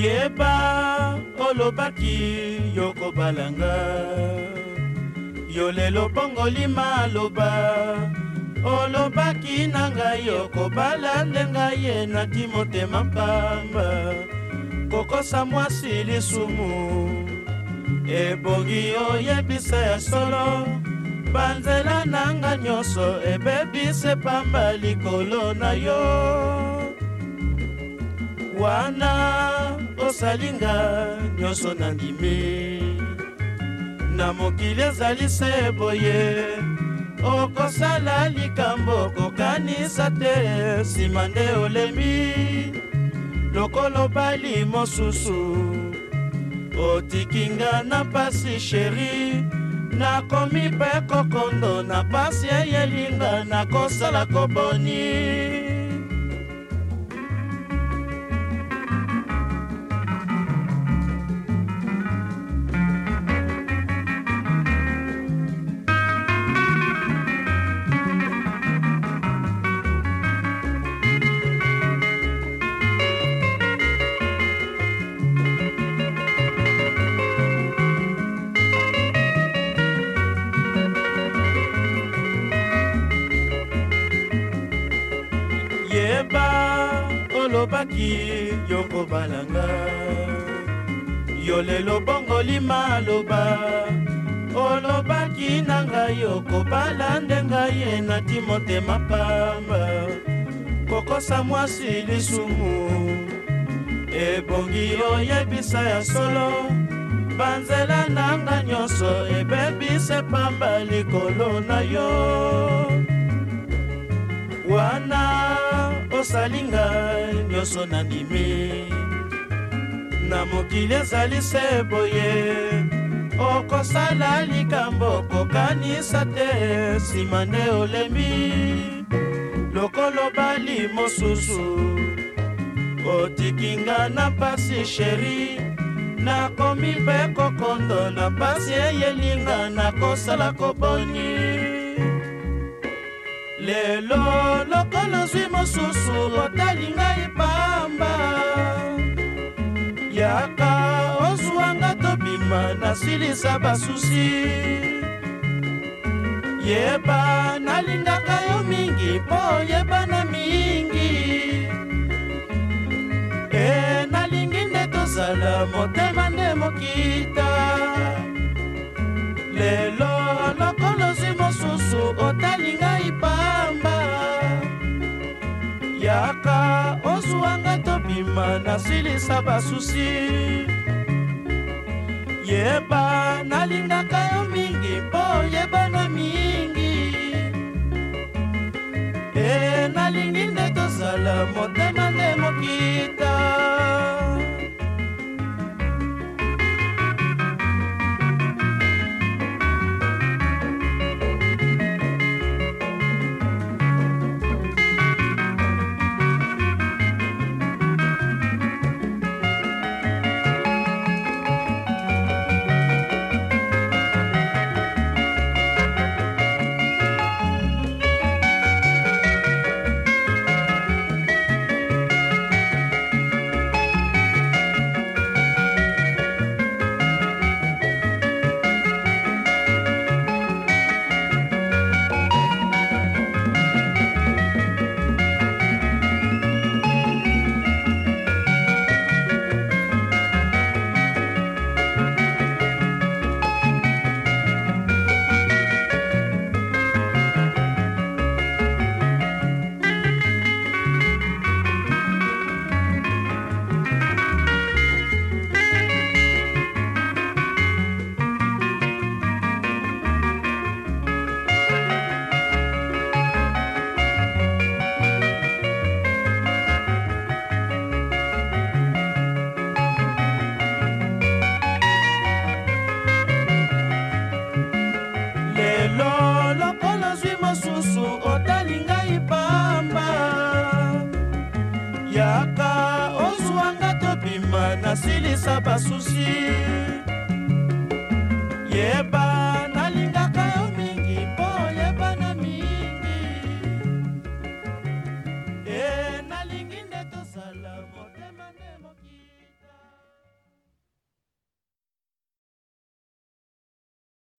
yeba olobaki yokobalanga yo lelo bongolima loba olobaki na ngai yokobala nde ngai ye nati motema pamba kokosa mwasi lisumu ebongi oyebisa ya solo banzela na nga nyonso ebebise pamba likolo na yo wana osalinga nyonso nandimi na mokili ezali se boye okosala likambo okokanisa te nsima nde olemi lokolo bali mosusu otikinga na pasi sheri nakomi mpe kokondo na pasi eyelinga nakosala koboni nazalaki yo kobalanga yo lelo bongolima loba olobaki na ngai okobala nde ngai ye nati motema pamba kokosa mwasi lisumu ebongi oyebisa ya solo banzela nanga nyonso ebebisa pamba likolo na yo wana osalinga nyonso na bimi na mokili ezali se boye okosala likambo okokanisa te nsima nde olembi lokolo bali mosusu otikinga na pasi sheri nakomi mpe kokondo na pasi eyelinga nakosala koboni lelo lokola zwi mosusu otali ngai pamba yaka ozwanga tobima nasilisa basusi yeba nalingaka yo mingi mpo oyebana mingi e nalingi nde tozala motema nde mokita nsima nasilisa basusi yeba nalingaka yo mingi mpo yebana mingi e nalingi nde tozala motema nde mokita kopesa basusi yeba